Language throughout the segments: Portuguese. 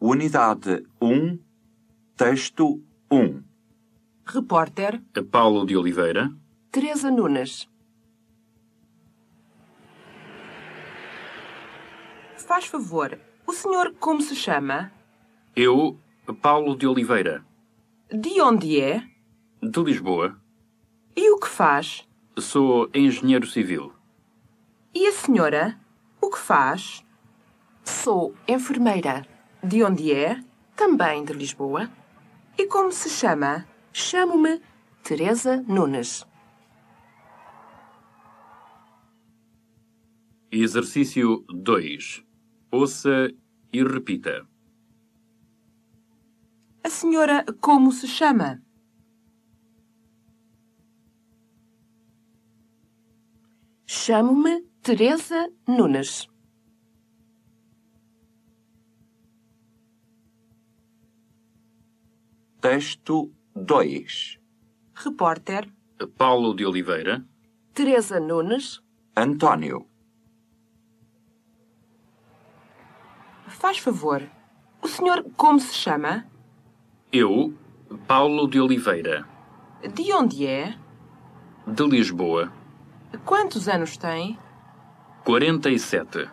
Unidade 1, texto 1. Repórter Paulo de Oliveira, Teresa Nunes. Faz favor, o senhor como se chama? eu, Paulo de Oliveira, De onde é? de Lisboa, E o que faz? sou engenheiro civil. E a senhora? O que faz? Sou enfermeira. De onde é? Também de Lisboa. E como se chama? Chamo-me Teresa Nunes. Exercício 2. Ouça e repita. A senhora como se chama? Chamo-me Teresa Nunes. Texto 2. Repórter Paulo de Oliveira, Teresa Nunes. António. Faz favor, o senhor como se chama? eu, Paulo de Oliveira, De onde é? de Lisboa, Quantos anos tem? 47.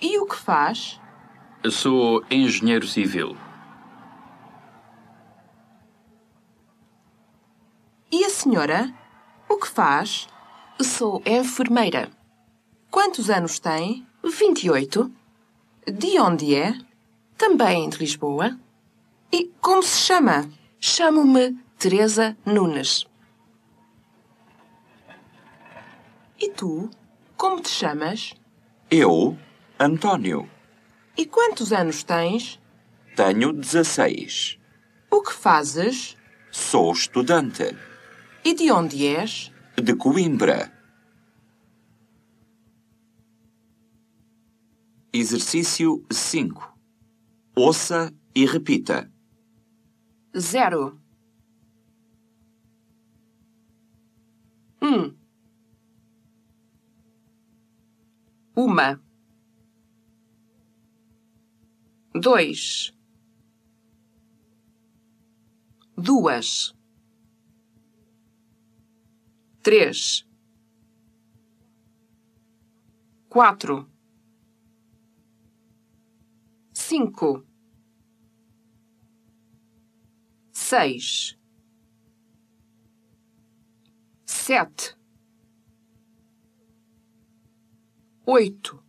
E o que faz? Sou engenheiro civil. Senhora? O que faz? Sou enfermeira. Quantos anos tem? 28. De onde é? Também de Lisboa. E como se chama? Chamo-me Teresa Nunes. E tu? Como te chamas? Eu, António. E quantos anos tens? Tenho 16. O que fazes? Sou estudante. E de onde és? De Coimbra. Exercício 5. Ouça e repita. Zero. Um. Uma. Dois. Duas. Três. Quatro. Cinco. seis, sete, oito,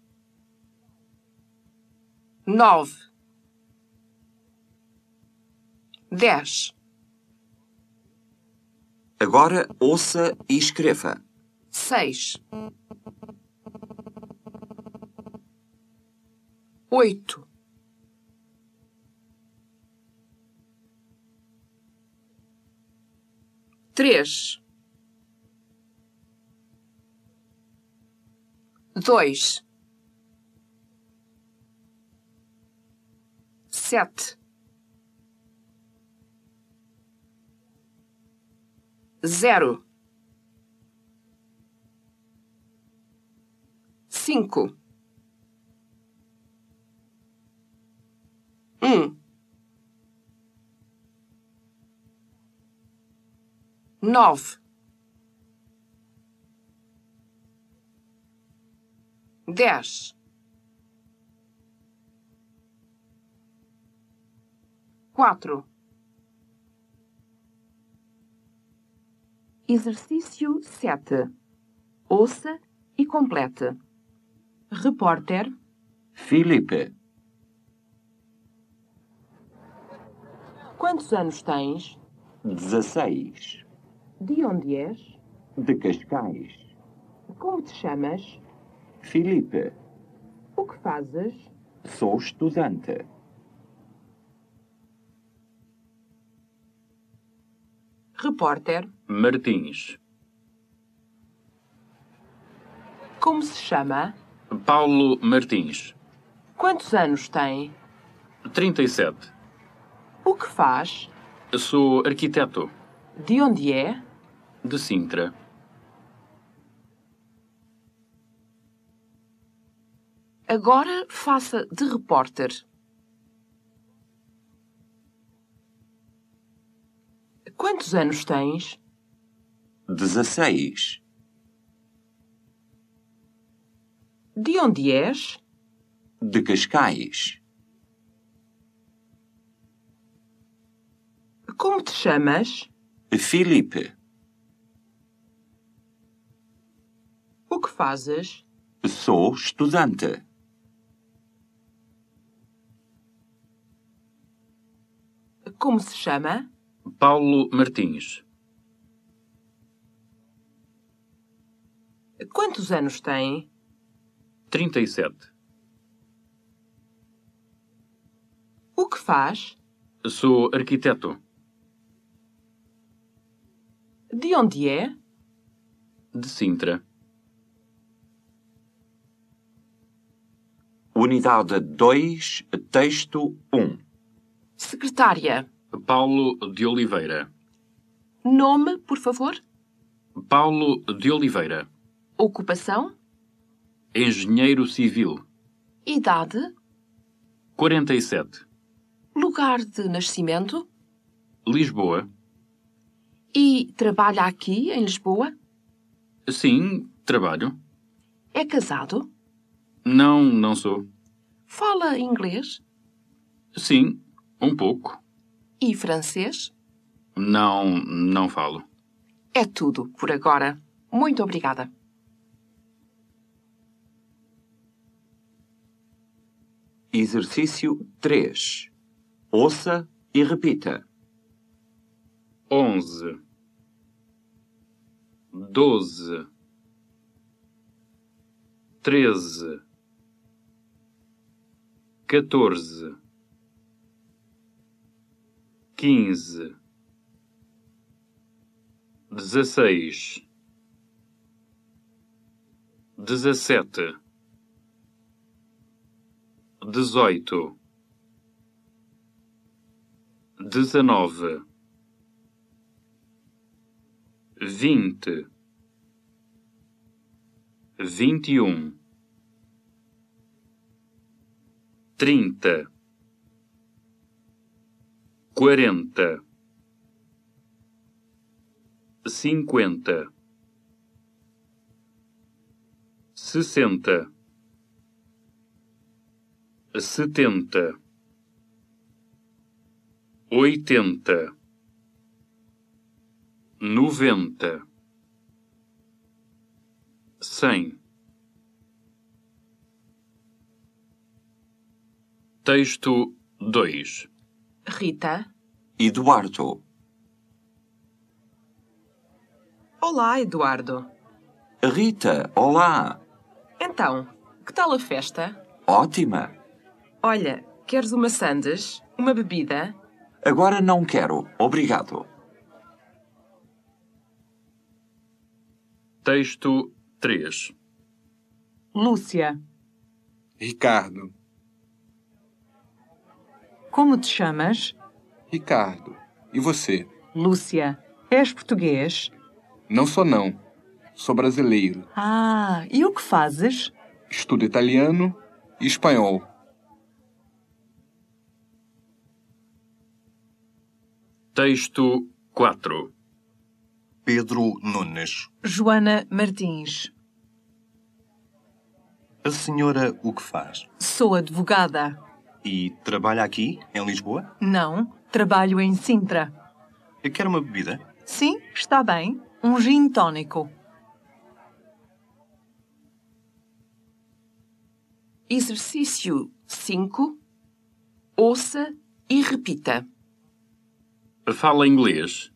nove, dez, Agora ouça e escreva. seis, oito, três, dois, sete, zero, cinco, um. nove, dez, quatro. Exercício sete. Ouça e complete. Repórter Filipe. Quantos anos tens? 16. De onde és? De Cascais. Como te chamas? Filipe. O que fazes? Sou estudante. Repórter Martins, Como se chama? Paulo Martins, Quantos anos tem? 37. O que faz? Sou arquiteto De onde é? de Sintra. Agora faça de repórter. Quantos anos tens? dezesseis, De onde és? de Cascais, Como te chamas? Filipe, O que fazes? sou estudante, Como se chama? Paulo Martins. Quantos anos tem? 37. O que faz? Sou arquiteto. De onde é? De Sintra. unidade 2, texto 1, Secretária. Paulo de Oliveira. Nome, por favor. Paulo de Oliveira. Ocupação. Engenheiro civil. Idade. 47. Lugar de nascimento. Lisboa. E trabalha aqui, em Lisboa? Sim, trabalho. É casado? Não, não sou. Fala inglês? Sim, um pouco. E francês? Não, não falo. É tudo por agora. Muito obrigada. exercício 3. Ouça e repita. 11. 12. 13. 14. 15. 16. 17. 18. 19. vinte, vinte e um, trinta, quarenta, cinquenta, sessenta, setenta, oitenta. Noventa, cem. Texto dois. Rita. Eduardo, Olá, Eduardo. Rita, olá. Então, que tal a festa? Ótima. Olha, queres uma sandes? Uma bebida? Agora não quero, obrigado. Texto três. Lúcia, Ricardo, como te chamas? Ricardo. E você? Lúcia, és português? Não sou não. Sou brasileiro. Ah, e o que fazes? Estudo italiano e espanhol. Texto quatro. Pedro Nunes. Joana Martins. A senhora o que faz? Sou advogada. E trabalha aqui, em Lisboa? Não, trabalho em Sintra. Quer uma bebida? Sim, está bem. Um gin tónico. Exercício 5. Ouça e repita. Fala inglês.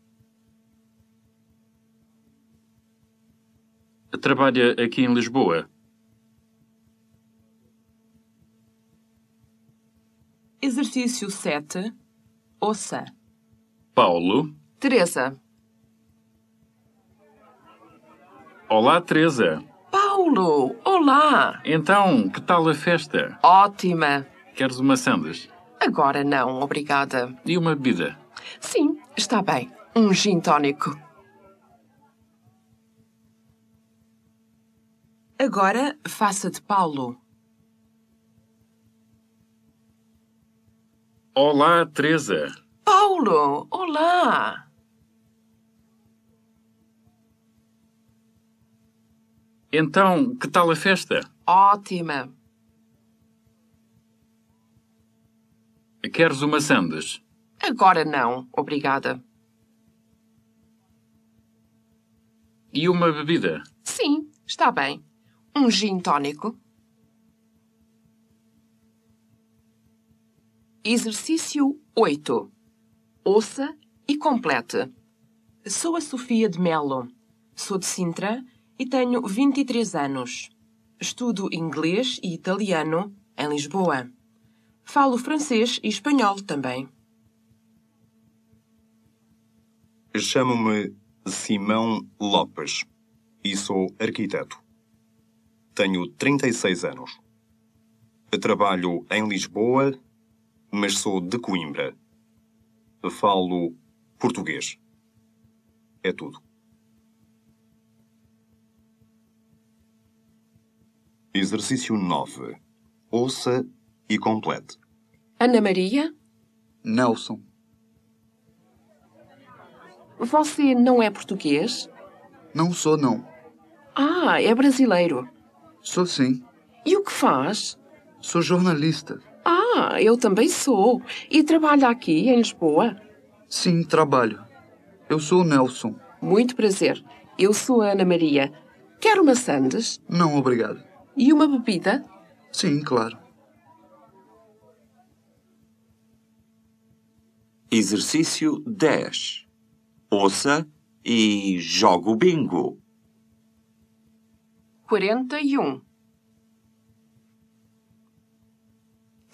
Trabalha aqui em Lisboa. Exercício 7. Ouça. Paulo. Teresa. Olá, Teresa. Paulo, olá. Então, que tal a festa? Ótima. Queres uma sandes? Agora não, obrigada. E uma bebida? Sim, está bem. Um gin tónico. Agora faça de Paulo. Olá, Teresa. Paulo, olá. Então, que tal a festa? Ótima. Queres uma sandes? Agora não, obrigada. E uma bebida? Sim, está bem. Um gin tônico. Exercício 8. Ouça e complete. Sou a Sofia de Melo. Sou de Sintra e tenho 23 anos. Estudo inglês e italiano em Lisboa. Falo francês e espanhol também. Chamo-me Simão Lopes e sou arquiteto. Tenho 36 anos. Trabalho em Lisboa, mas sou de Coimbra. Falo português. É tudo. Exercício 9. Ouça e complete. Ana Maria, Nelson. você não é português? Não sou, não. Ah, é brasileiro. Sou sim. E o que faz? Sou jornalista. Ah, eu também sou. E trabalha aqui em Lisboa? Sim, trabalho. Eu sou o Nelson. Muito prazer. Eu sou a Ana Maria. Quer uma sandes? Não, obrigado. E uma bebida? Sim, claro. Exercício 10. Ouça e jogue o bingo. 41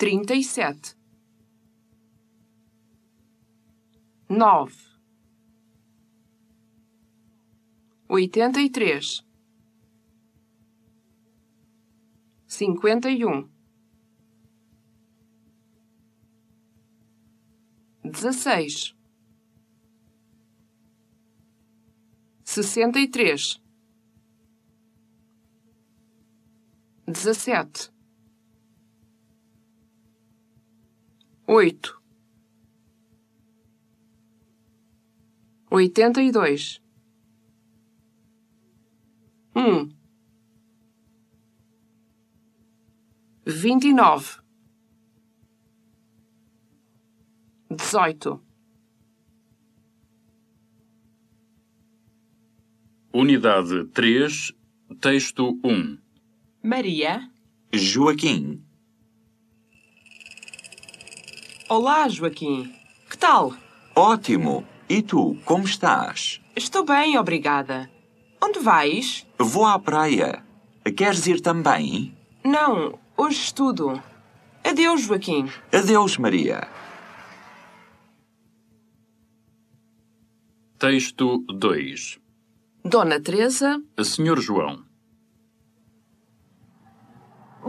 37 9 83 51 16 63 dezessete, oito, oitenta e dois, um, vinte e nove, dezoito, Unidade 3, texto 1. Maria. Joaquim, Olá, Joaquim. Que tal? ótimo. E tu, como estás? Estou bem, obrigada. Onde vais? Vou à praia. Queres ir também? Não, hoje estudo. Adeus, Joaquim. Adeus, Maria. Texto 2. Dona Teresa. Senhor João.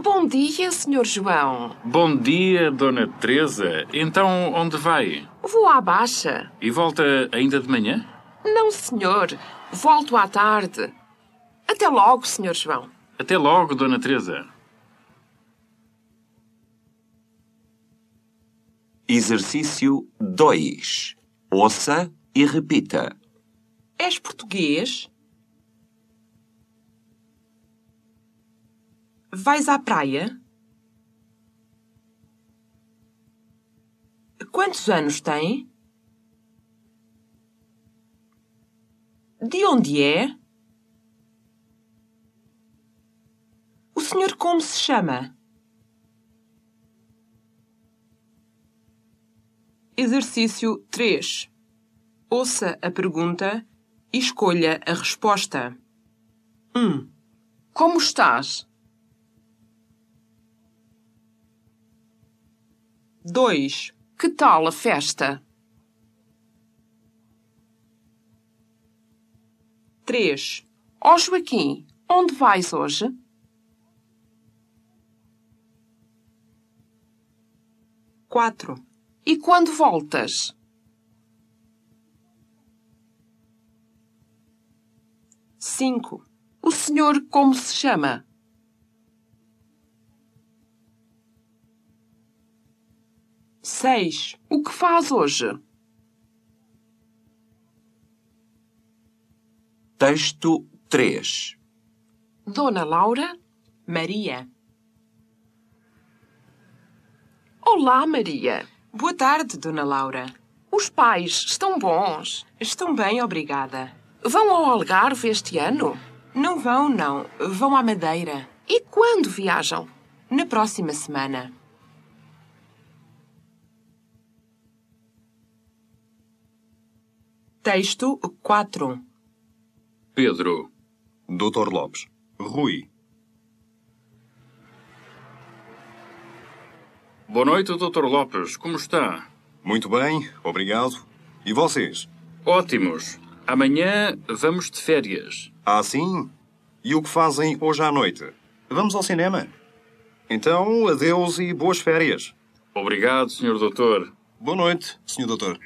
Bom dia, Sr. João. Bom dia, Dona Teresa. Então, onde vai? Vou à baixa. E volta ainda de manhã? Não, senhor. Volto à tarde. Até logo, Sr. João. Até logo, Dona Teresa. Exercício 2. Ouça e repita. És português? Vais à praia? Quantos anos tem? De onde é? O senhor como se chama? Exercício 3. Ouça a pergunta e escolha a resposta. 1. Como estás? 2. Que tal a festa? 3. Ó Joaquim, onde vais hoje? 4. E quando voltas? 5. O senhor como se chama? Seis. O que faz hoje? Texto 3. Dona Laura. Maria. Olá, Maria. Boa tarde, Dona Laura. Os pais estão bons. Estão bem, obrigada. Vão ao Algarve este ano? Não vão, não. Vão à Madeira. E quando viajam? Na próxima semana. Texto 4. Pedro. Dr. Lopes. Rui. Boa noite, Dr. Lopes. Como está? Muito bem, obrigado. E vocês? Ótimos. Amanhã vamos de férias. Ah, sim? E o que fazem hoje à noite? Vamos ao cinema? Então, adeus e boas férias. Obrigado, Sr. Doutor. Boa noite, Sr. Doutor.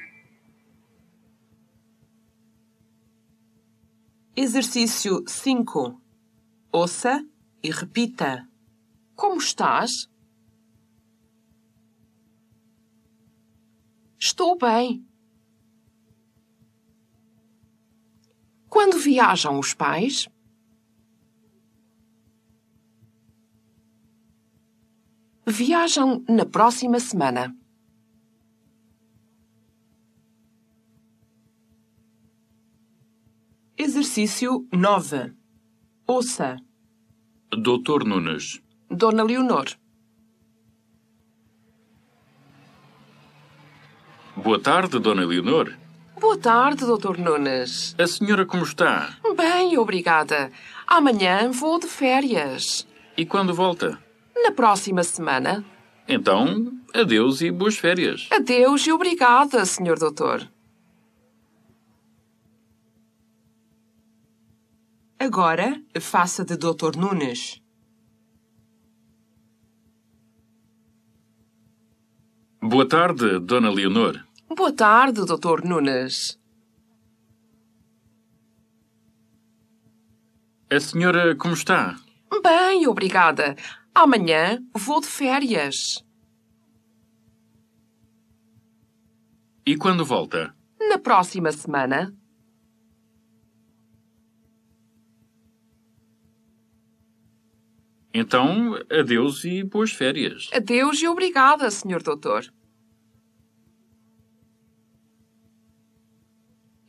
Exercício 5. Ouça e repita. Como estás? Estou bem. Quando viajam os pais? Viajam na próxima semana. Exercício 9. Ouça. Doutor Nunes. Dona Leonor. Boa tarde, Dona Leonor. Boa tarde, Dr. Nunes. A senhora como está? Bem, obrigada. Amanhã vou de férias. E quando volta? Na próxima semana. Então, adeus e boas férias. Adeus e obrigada, Sr. Doutor. Agora, faça de Dr. Nunes. Boa tarde, Dona Leonor. Boa tarde, Dr. Nunes. A senhora como está? Bem, obrigada. Amanhã vou de férias. E quando volta? Na próxima semana. Então, adeus e boas férias. Adeus e obrigada, Sr. Doutor.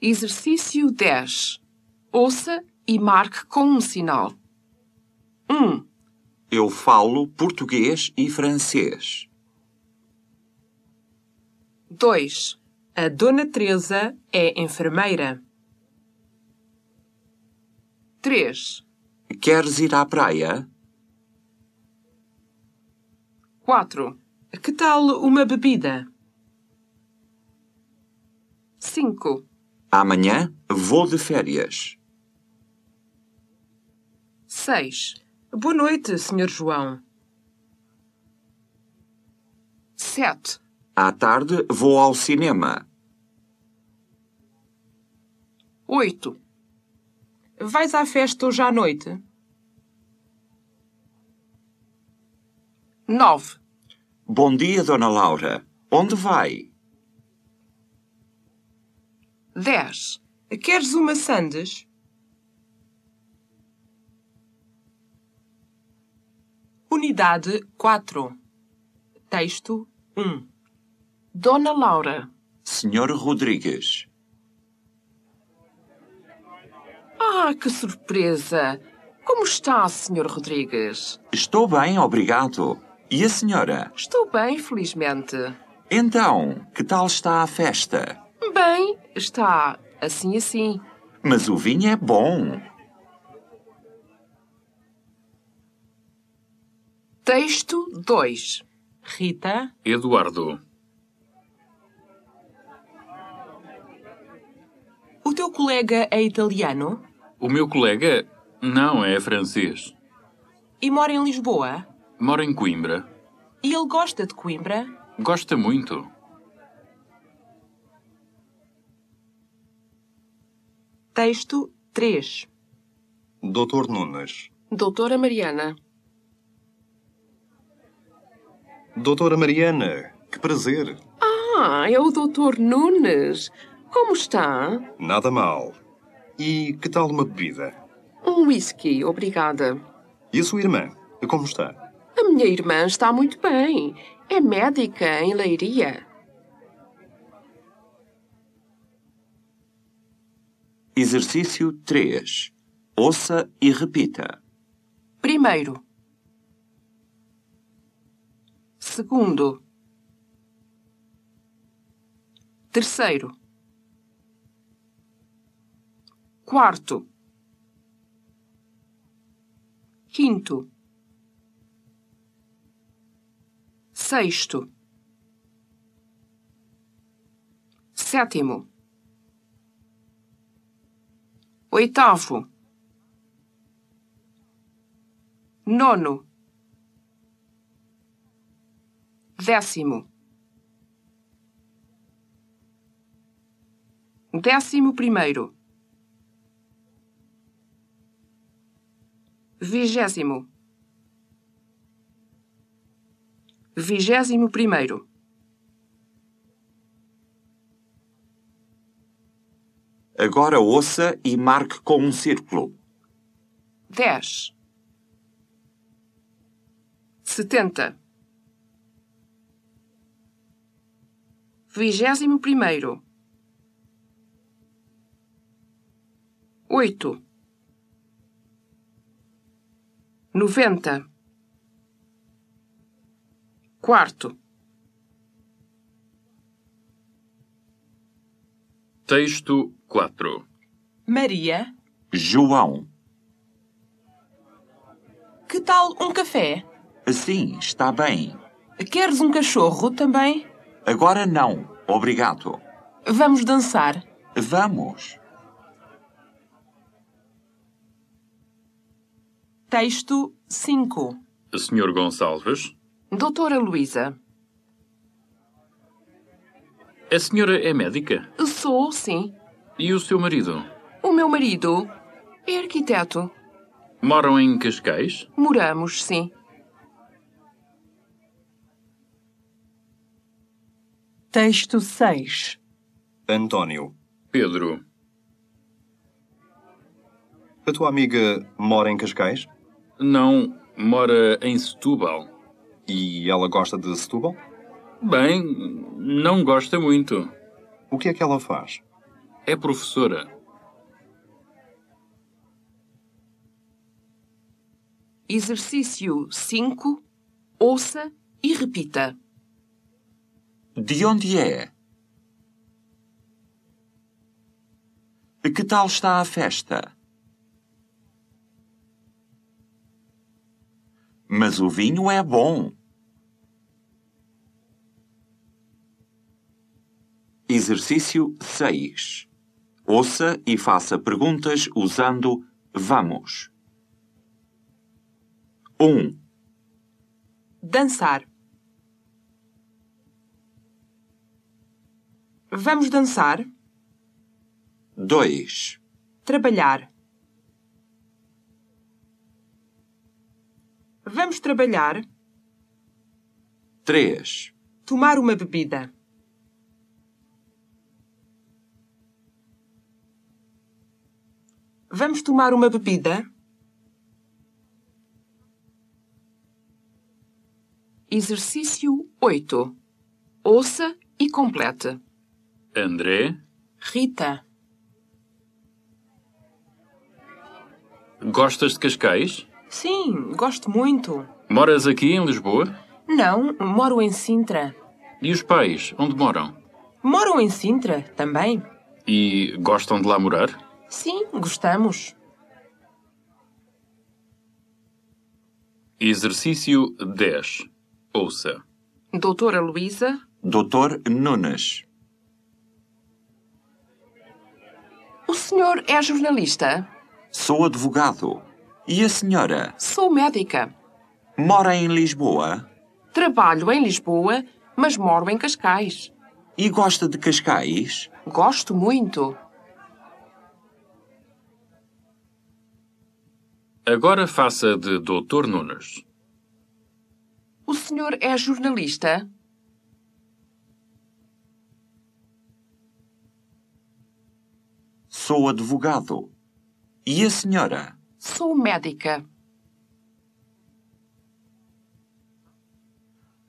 Exercício 10. Ouça e marque com um sinal. 1. Eu falo português e francês. 2. A Dona Teresa é enfermeira. 3. Queres ir à praia? 4. Que tal uma bebida? 5. Amanhã vou de férias. 6. Boa noite, Sr. João. 7. À tarde vou ao cinema. 8. Vais à festa hoje à noite? 9. Bom dia, Dona Laura. Onde vai? 10. Queres uma sandes? Unidade 4. Texto 1. Dona Laura. Senhor Rodrigues. Ah, que surpresa! Como está, Sr. Rodrigues? Estou bem, obrigado. E a senhora? Estou bem, felizmente. Então, que tal está a festa? Bem, está assim assim. Mas o vinho é bom. Texto 2. Rita, Eduardo. o teu colega é italiano O meu colega não é francês. e mora em Lisboa? Mora em Coimbra. E ele gosta de Coimbra? Gosta muito. Texto 3. Dr. Nunes. Doutora Mariana. Doutora Mariana, que prazer. Ah, é o Doutor Nunes. Como está? Nada mal. E que tal uma bebida? Um whisky, obrigada. E a sua irmã? Como está? Minha irmã está muito bem. É médica em Leiria. Exercício 3. Ouça e repita. Primeiro. Segundo. Terceiro. Quarto. Quinto. Sexto. Sétimo. Oitavo. Nono. Décimo. Décimo primeiro. Vigésimo. Vigésimo primeiro. Agora ouça e marque com um círculo. dez, setenta, vigésimo primeiro, oito, noventa, quarto, Texto 4. Maria, João. que tal um café? Sim, está bem. Queres um cachorro também? Agora não. Obrigado. Vamos dançar. Vamos. Texto 5. Senhor Gonçalves, doutora Luísa. a senhora é médica? Sou, sim. E o seu marido? O meu marido é arquiteto. Moram em Cascais? Moramos, sim. Texto 6. António. Pedro, A tua amiga mora em Cascais? não mora em Setúbal? E ela gosta de Setúbal? Bem, não gosta muito. O que é que ela faz? É professora. Exercício 5. Ouça e repita. De onde é? Que tal está a festa? Mas o vinho é bom. Exercício 6. Ouça e faça perguntas usando vamos. 1, Dançar. Vamos dançar. 2, Trabalhar. Vamos trabalhar. 3, Tomar uma bebida. Vamos tomar uma bebida. Exercício 8. Ouça e complete. André, Rita. gostas de Cascais? Sim, gosto muito. Moras aqui em Lisboa? Não, moro em Sintra. E os pais, onde moram? Moram em Sintra também? E gostam de lá morar? Sim, gostamos. Exercício 10. Ouça. Doutora Luísa. Doutor Nunes. O senhor é jornalista? Sou advogado. E a senhora? Sou médica. Mora em Lisboa? Trabalho em Lisboa, mas moro em Cascais. E gosta de Cascais? Gosto muito. Agora faça de Dr. Nunes. O senhor é jornalista? Sou advogado. E a senhora? Sou médica.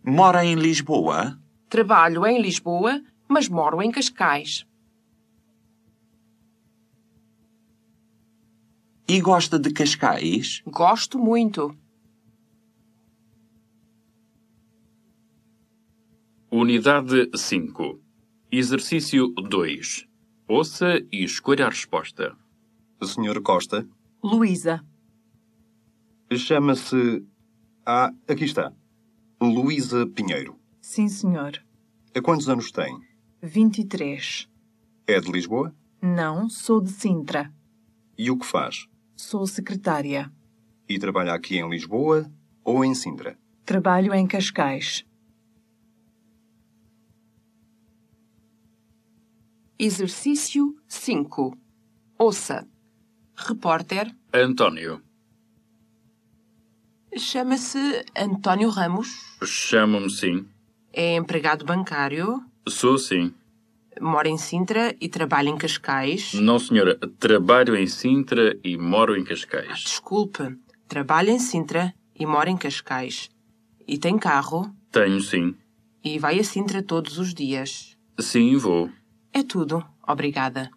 Mora em Lisboa? Trabalho em Lisboa, mas moro em Cascais. E gosta de Cascais? Gosto muito. Unidade 5. Exercício 2. Ouça e escolha a resposta. Senhor Costa, Luísa. chama-se. Ah, aqui está. Luísa Pinheiro. Sim, senhor. Há quantos anos tem? 23. É de Lisboa? Não, sou de Sintra. E o que faz? Sou secretária. E trabalha aqui em Lisboa ou em Sintra? Trabalho em Cascais. Exercício 5. Ouça. Repórter. António. Chama-se António Ramos. Chamo-me sim. É empregado bancário. Sou sim. Mora em Sintra e trabalha em Cascais. Não, senhora. Trabalho em Sintra e moro em Cascais. Desculpe. Trabalha em Sintra e mora em Cascais. E tem carro Tenho sim. e vai a Sintra todos os dias. Sim, vou. É tudo. Obrigada.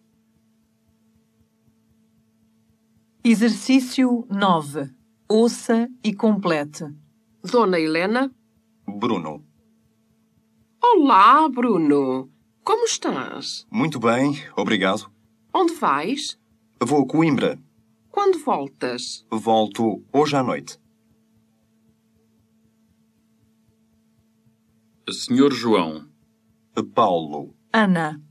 Exercício 9. Ouça e complete. Dona Helena? Bruno. Olá, Bruno. Como estás? Muito bem, obrigado. Onde vais? Vou a Coimbra. Quando voltas? Volto hoje à noite. Senhor João. Paulo. Ana.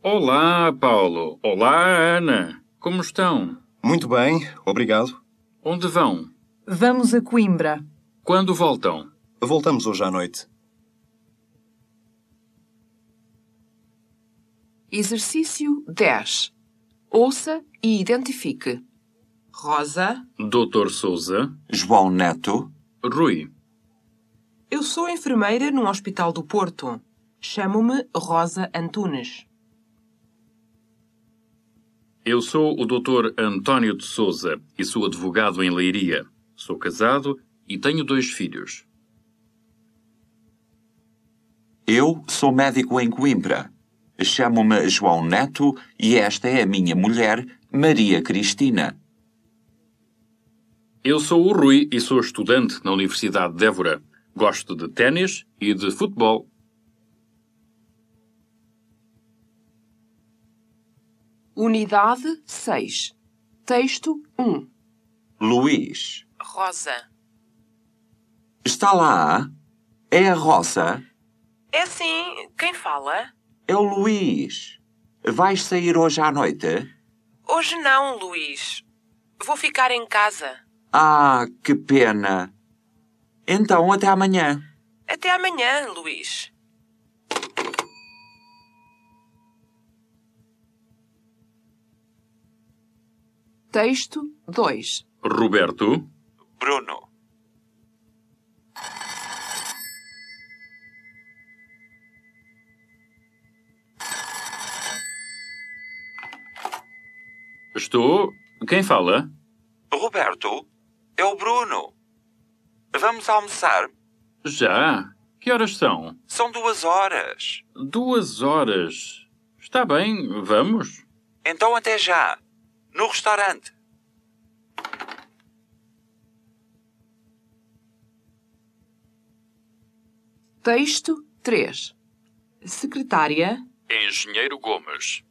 Olá, Paulo. Olá, Ana. Como estão? Muito bem, obrigado. Onde vão? Vamos a Coimbra. Quando voltam? Voltamos hoje à noite. Exercício 10. Ouça e identifique. Rosa. Doutor Souza. João Neto? Rui. Eu sou enfermeira num hospital do Porto. Chamo-me Rosa Antunes. Eu sou o Dr. António de Souza e sou advogado em Leiria. Sou casado e tenho dois filhos. Eu sou médico em Coimbra. Chamo-me João Neto e esta é a minha mulher, Maria Cristina. Eu sou o Rui e sou estudante na Universidade de Évora. Gosto de ténis e de futebol. Unidade 6. Texto 1. Luís. Rosa. Está lá? É a Rosa? É sim. Quem fala? É o Luís. Vais sair hoje à noite? Hoje não, Luís. Vou ficar em casa. Ah, que pena. Então, até amanhã. Até amanhã, Luís. Texto 2. Roberto. Bruno. Estou. Quem fala? Roberto, é o Bruno. Vamos almoçar? Já. Que horas são? São duas horas. Duas horas. Está bem, vamos. Então até já. No restaurante. Texto 3. Secretária. Engenheiro Gomes.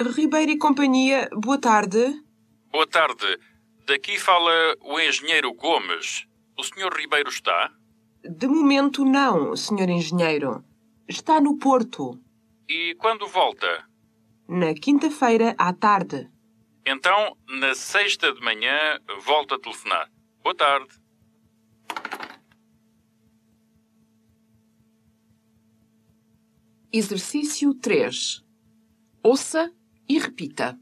Ribeiro e Companhia, boa tarde. Boa tarde. Daqui fala o engenheiro Gomes. O senhor Ribeiro está? De momento não, senhor engenheiro. Está no Porto. E quando volta? Na quinta-feira à tarde. Então, na sexta de manhã, volta a telefonar. Boa tarde. Exercício 3. Ouça e repita.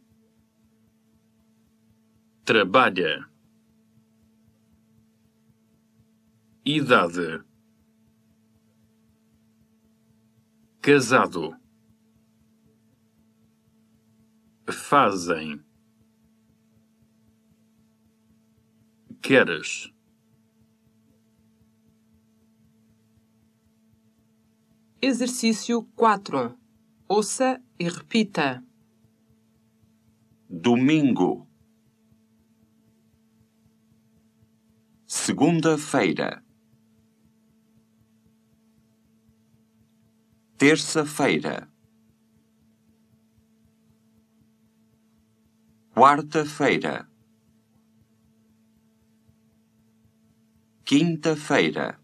Trabalha. Idade. Casado. Fazem. Queres. Exercício 4. Ouça e repita. Domingo. Segunda-feira. Terça-feira. Quarta-feira. Quinta-feira.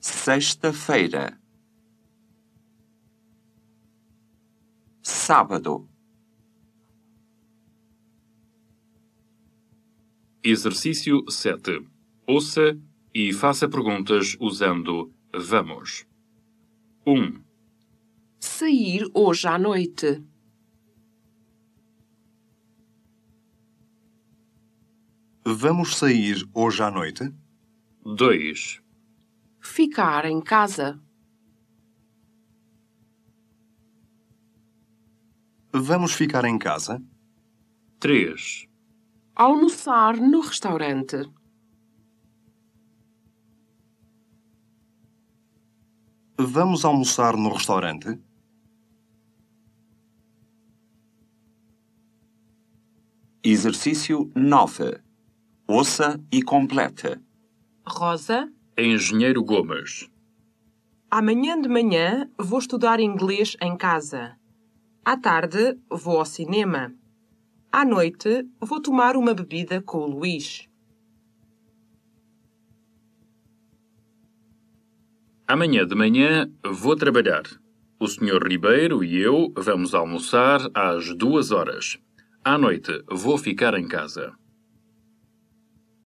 Sexta-feira. Sábado. Exercício 7. Ouça e faça perguntas usando vamos. 1, Sair hoje à noite. Vamos sair hoje à noite? 2, Ficar em casa. Vamos ficar em casa? 3, Almoçar no restaurante. Vamos almoçar no restaurante? Exercício 9. Ouça e complete. Rosa, Engenheiro Gomes. amanhã de manhã vou estudar inglês em casa. À tarde vou ao cinema. À noite vou tomar uma bebida com o Luís. Amanhã de manhã vou trabalhar. O Sr. Ribeiro e eu vamos almoçar às duas horas. À noite vou ficar em casa.